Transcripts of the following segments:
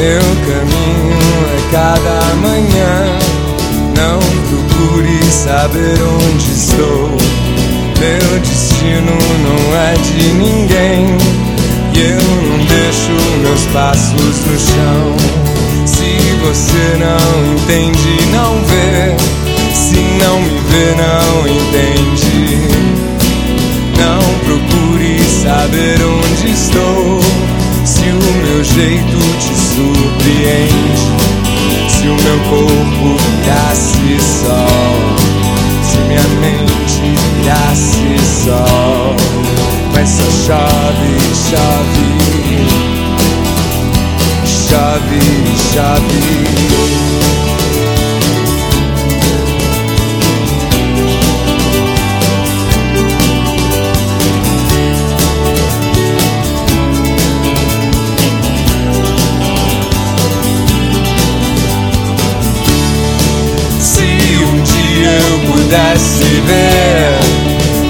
Meu caminho é cada manhã. Não procure saber onde estou. Meu destino não é de ninguém. E eu não deixo meus passos no chão. Se você não entende, não vê. Se o meu corpo virasse sol, se minha mente virasse sol, mas só chove, chove, chove, chove. Pudesse ver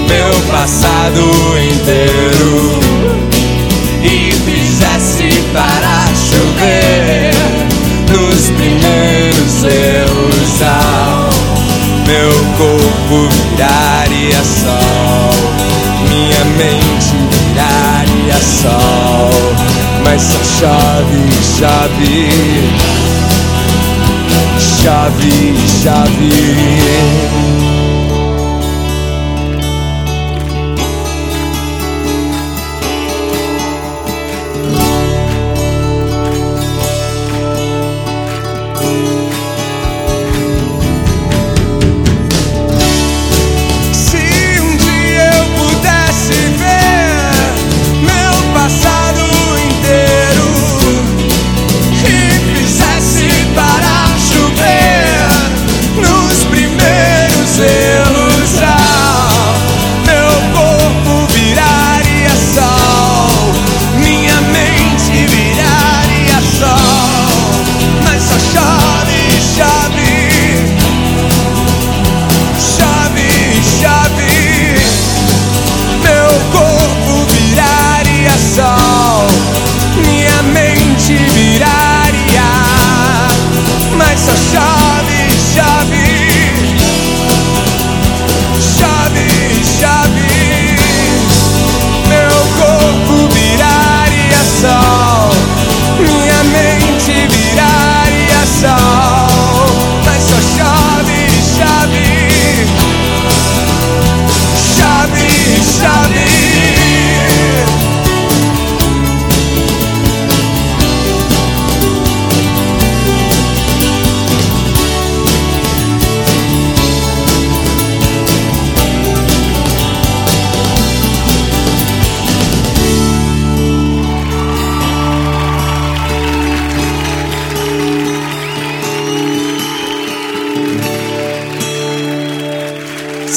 meu passado inteiro. E fizesse para chover nos primeiros erros ao meu corpo viraria sol, minha mente viraria sol, mas só chove, chove, chove, chove.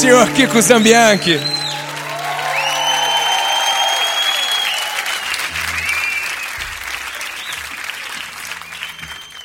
Senhor Kiko Zambianchi.